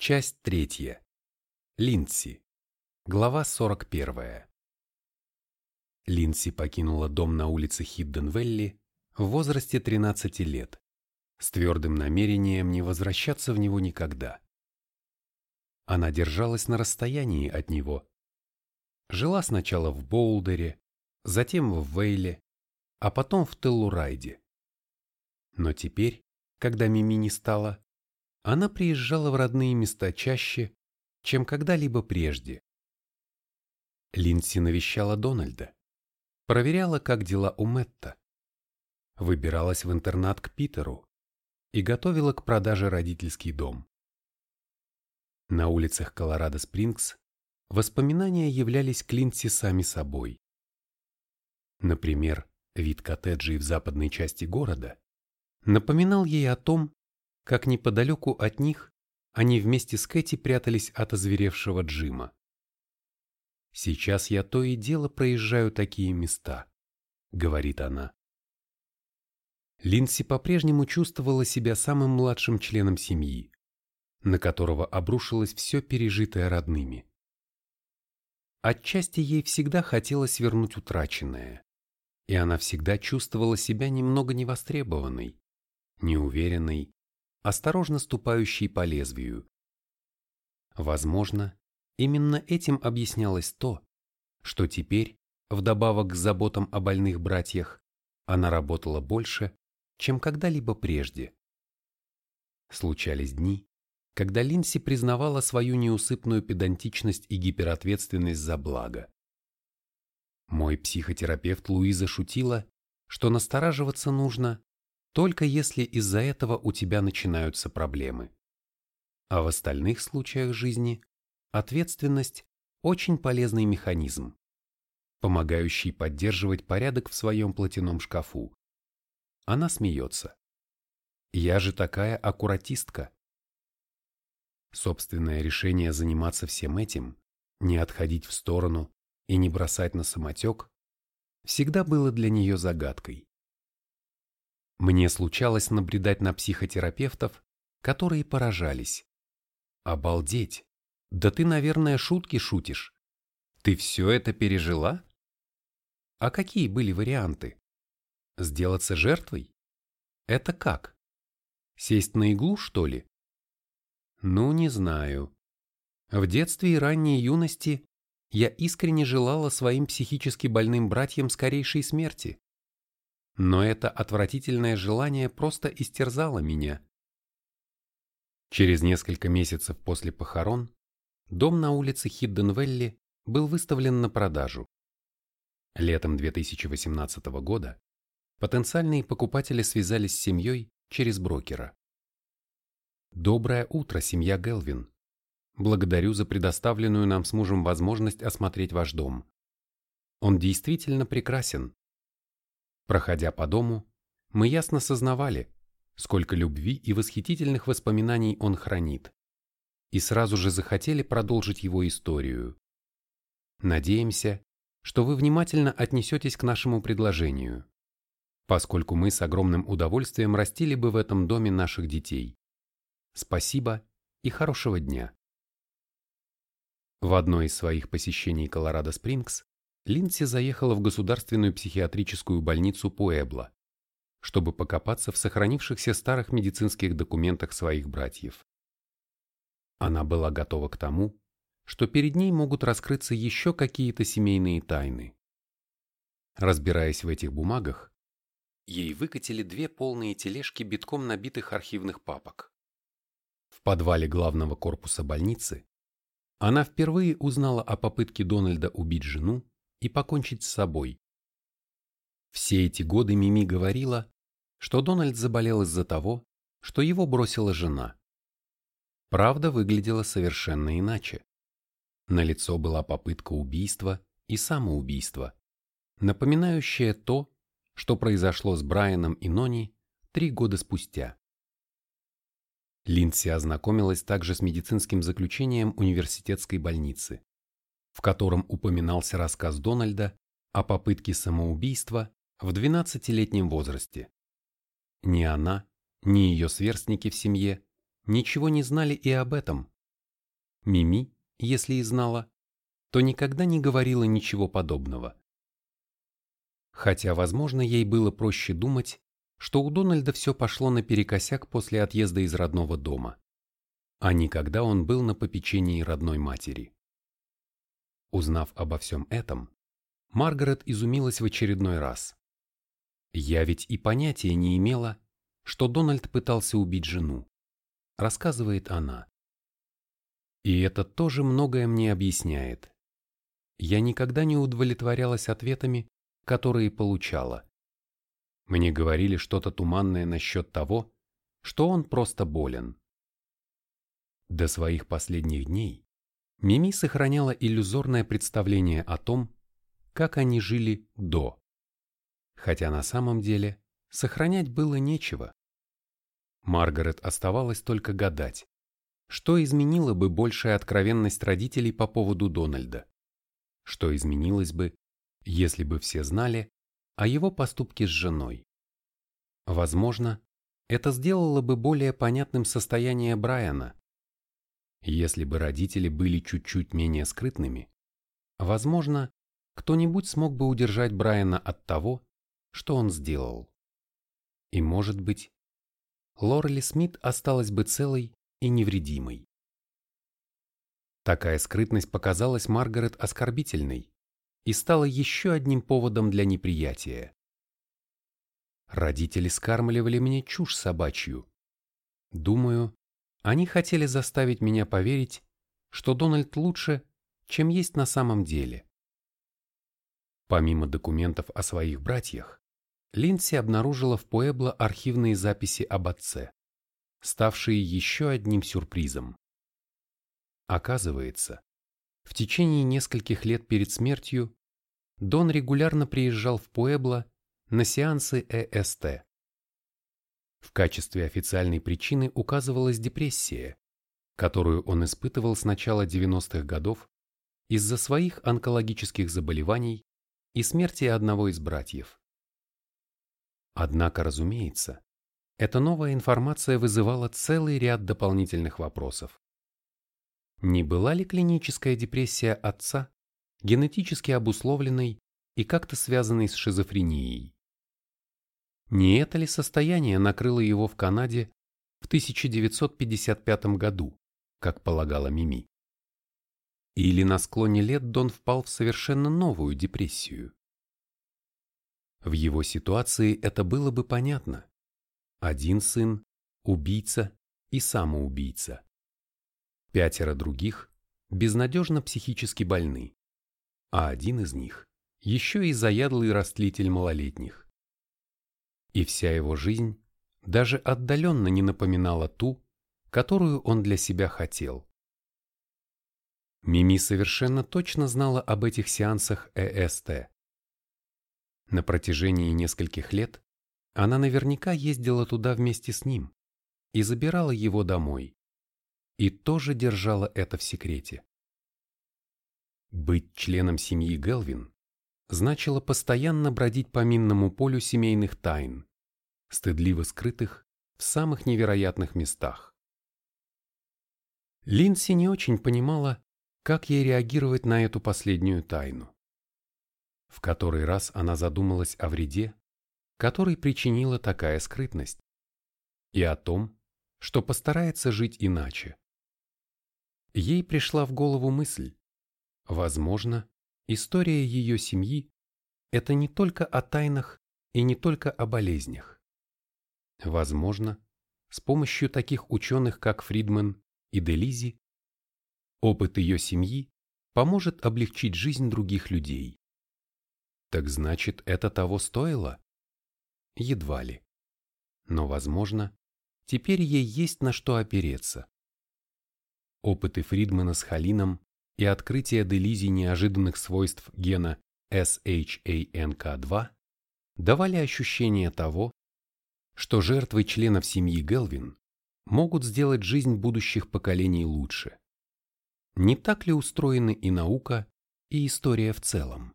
Часть третья. Линдси. Глава 41. Линдси покинула дом на улице Хидденвелли в возрасте 13 лет, с твердым намерением не возвращаться в него никогда. Она держалась на расстоянии от него. Жила сначала в Боулдере, затем в Вейле, а потом в Теллурайде. Но теперь, когда Мими не стало, она приезжала в родные места чаще, чем когда-либо прежде. Линдси навещала Дональда, проверяла, как дела у Мэтта, выбиралась в интернат к Питеру и готовила к продаже родительский дом. На улицах Колорадо-Спрингс воспоминания являлись к Линдси сами собой. Например, вид коттеджей в западной части города напоминал ей о том, как неподалеку от них они вместе с Кэти прятались от озверевшего Джима. «Сейчас я то и дело проезжаю такие места», — говорит она. Линси по-прежнему чувствовала себя самым младшим членом семьи, на которого обрушилось все пережитое родными. Отчасти ей всегда хотелось вернуть утраченное, и она всегда чувствовала себя немного невостребованной, неуверенной осторожно ступающий по лезвию. Возможно, именно этим объяснялось то, что теперь, вдобавок к заботам о больных братьях, она работала больше, чем когда-либо прежде. Случались дни, когда Линси признавала свою неусыпную педантичность и гиперответственность за благо. Мой психотерапевт Луиза шутила, что настораживаться нужно, только если из-за этого у тебя начинаются проблемы. А в остальных случаях жизни ответственность – очень полезный механизм, помогающий поддерживать порядок в своем платяном шкафу. Она смеется. Я же такая аккуратистка. Собственное решение заниматься всем этим, не отходить в сторону и не бросать на самотек, всегда было для нее загадкой. Мне случалось наблюдать на психотерапевтов, которые поражались. Обалдеть! Да ты, наверное, шутки шутишь. Ты все это пережила? А какие были варианты? Сделаться жертвой? Это как? Сесть на иглу, что ли? Ну, не знаю. В детстве и ранней юности я искренне желала своим психически больным братьям скорейшей смерти. Но это отвратительное желание просто истерзало меня. Через несколько месяцев после похорон дом на улице Хидденвелли был выставлен на продажу. Летом 2018 года потенциальные покупатели связались с семьей через брокера. Доброе утро, семья Гелвин. Благодарю за предоставленную нам с мужем возможность осмотреть ваш дом. Он действительно прекрасен. Проходя по дому, мы ясно сознавали, сколько любви и восхитительных воспоминаний он хранит, и сразу же захотели продолжить его историю. Надеемся, что вы внимательно отнесетесь к нашему предложению, поскольку мы с огромным удовольствием растили бы в этом доме наших детей. Спасибо и хорошего дня. В одно из своих посещений Колорадо-Спрингс Линдси заехала в государственную психиатрическую больницу Пуэбло, чтобы покопаться в сохранившихся старых медицинских документах своих братьев. Она была готова к тому, что перед ней могут раскрыться еще какие-то семейные тайны. Разбираясь в этих бумагах, ей выкатили две полные тележки битком набитых архивных папок. В подвале главного корпуса больницы она впервые узнала о попытке Дональда убить жену и покончить с собой. Все эти годы Мими говорила, что Дональд заболел из-за того, что его бросила жена. Правда выглядела совершенно иначе. На лицо была попытка убийства и самоубийства, напоминающая то, что произошло с Брайаном и Нони три года спустя. Линдси ознакомилась также с медицинским заключением университетской больницы в котором упоминался рассказ Дональда о попытке самоубийства в 12-летнем возрасте. Ни она, ни ее сверстники в семье ничего не знали и об этом, Мими, если и знала, то никогда не говорила ничего подобного. Хотя, возможно, ей было проще думать, что у Дональда все пошло наперекосяк после отъезда из родного дома, а не когда он был на попечении родной матери. Узнав обо всем этом, Маргарет изумилась в очередной раз. «Я ведь и понятия не имела, что Дональд пытался убить жену», рассказывает она. И это тоже многое мне объясняет. Я никогда не удовлетворялась ответами, которые получала. Мне говорили что-то туманное насчет того, что он просто болен. До своих последних дней Мими сохраняла иллюзорное представление о том, как они жили до. Хотя на самом деле сохранять было нечего. Маргарет оставалось только гадать, что изменило бы большая откровенность родителей по поводу Дональда? Что изменилось бы, если бы все знали о его поступке с женой? Возможно, это сделало бы более понятным состояние Брайана. Если бы родители были чуть-чуть менее скрытными, возможно, кто-нибудь смог бы удержать Брайана от того, что он сделал. И, может быть, Лорели Смит осталась бы целой и невредимой. Такая скрытность показалась Маргарет оскорбительной и стала еще одним поводом для неприятия. Родители скармливали мне чушь собачью. Думаю, они хотели заставить меня поверить, что Дональд лучше, чем есть на самом деле. Помимо документов о своих братьях, Линдси обнаружила в Пуэбло архивные записи об отце ставшие еще одним сюрпризом. Оказывается, в течение нескольких лет перед смертью Дон регулярно приезжал в Пуэбло на сеансы ЭСТ. В качестве официальной причины указывалась депрессия, которую он испытывал с начала 90-х годов из-за своих онкологических заболеваний и смерти одного из братьев. Однако, разумеется, эта новая информация вызывала целый ряд дополнительных вопросов. Не была ли клиническая депрессия отца генетически обусловленной и как-то связанной с шизофренией? Не это ли состояние накрыло его в Канаде в 1955 году, как полагала Мими? Или на склоне лет Дон впал в совершенно новую депрессию? В его ситуации это было бы понятно. Один сын – убийца и самоубийца. Пятеро других безнадежно психически больны, а один из них еще и заядлый растлитель малолетних. И вся его жизнь даже отдаленно не напоминала ту, которую он для себя хотел. Мими совершенно точно знала об этих сеансах ЭСТ. На протяжении нескольких лет она наверняка ездила туда вместе с ним и забирала его домой. И тоже держала это в секрете. Быть членом семьи Гелвин значило постоянно бродить по минному полю семейных тайн, стыдливо скрытых в самых невероятных местах. Линси не очень понимала, как ей реагировать на эту последнюю тайну. В который раз она задумалась о вреде, который причинила такая скрытность, и о том, что постарается жить иначе. Ей пришла в голову мысль, возможно, история ее семьи – это не только о тайнах и не только о болезнях. Возможно, с помощью таких ученых, как Фридман и Делизи, опыт ее семьи поможет облегчить жизнь других людей. Так значит, это того стоило? Едва ли. Но, возможно, теперь ей есть на что опереться. Опыты Фридмана с холином и открытие Делизи неожиданных свойств гена SHANK2 давали ощущение того, что жертвы членов семьи Гелвин могут сделать жизнь будущих поколений лучше. Не так ли устроены и наука, и история в целом?